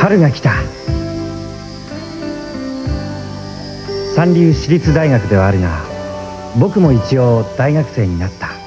春が来た。三流私立大学ではあるが僕も一応大学生になった。